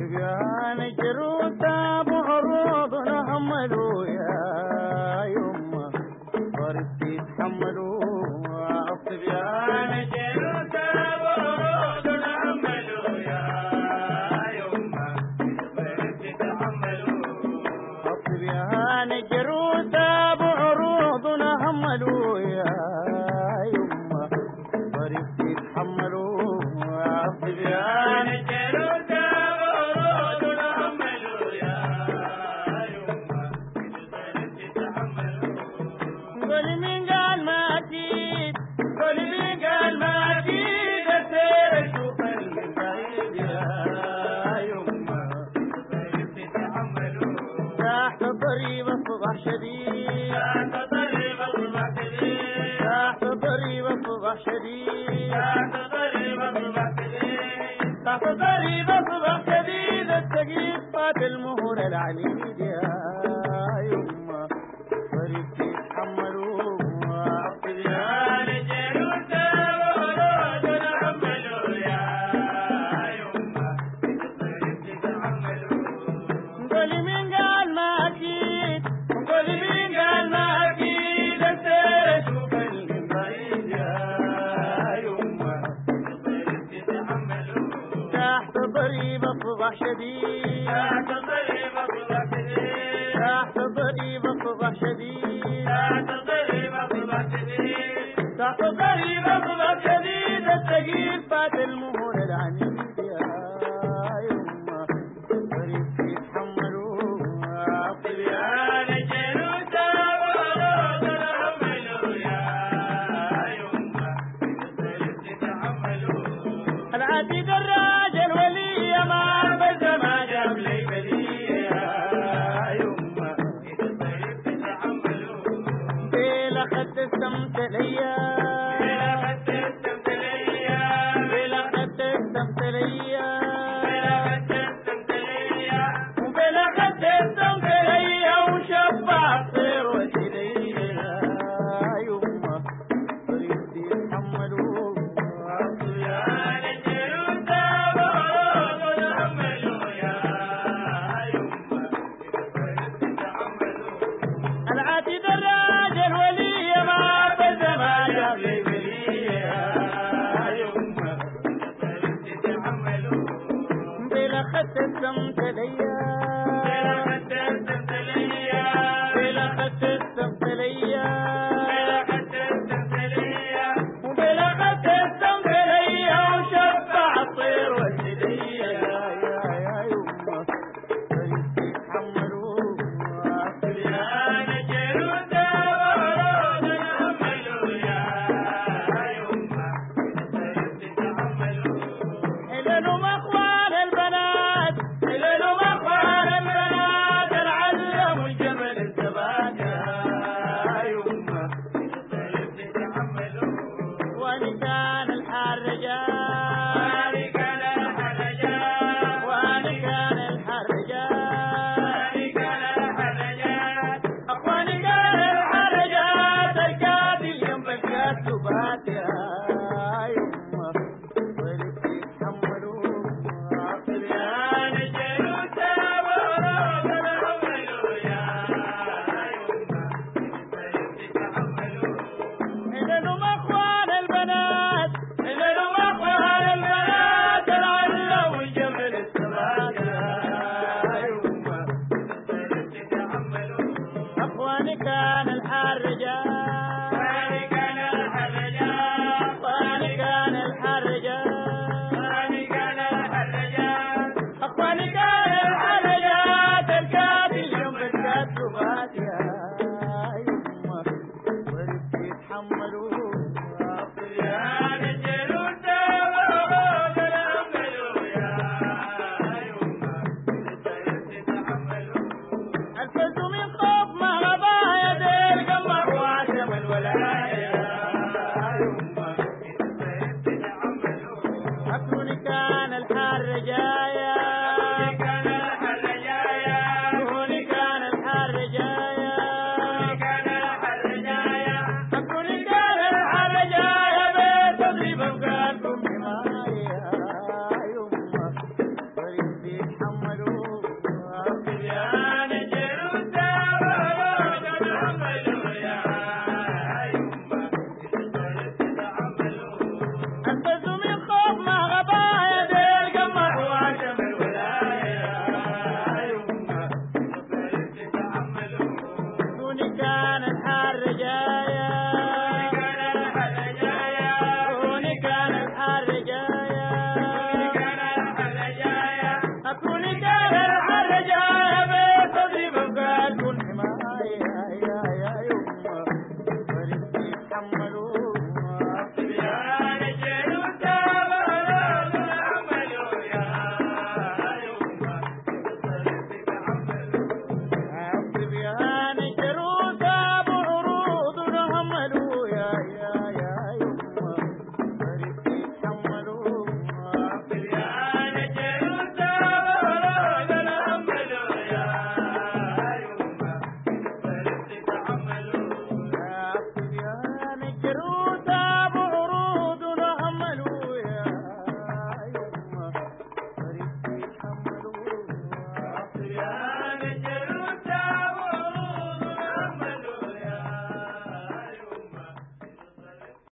يعني كروتا ابو عروض احملوا يا يما ضربتي تحملوا Yeah. شديد تحت ضريب الصبح شديد تحت ضريب الصبح شديد تحت ضريب الصبح شديد تحت ضريب الصبح شديد الثقيل فات المهون العنيد يا يما الضريب يتحملوه الصبيان جنود العتيق الراي தம் தடையா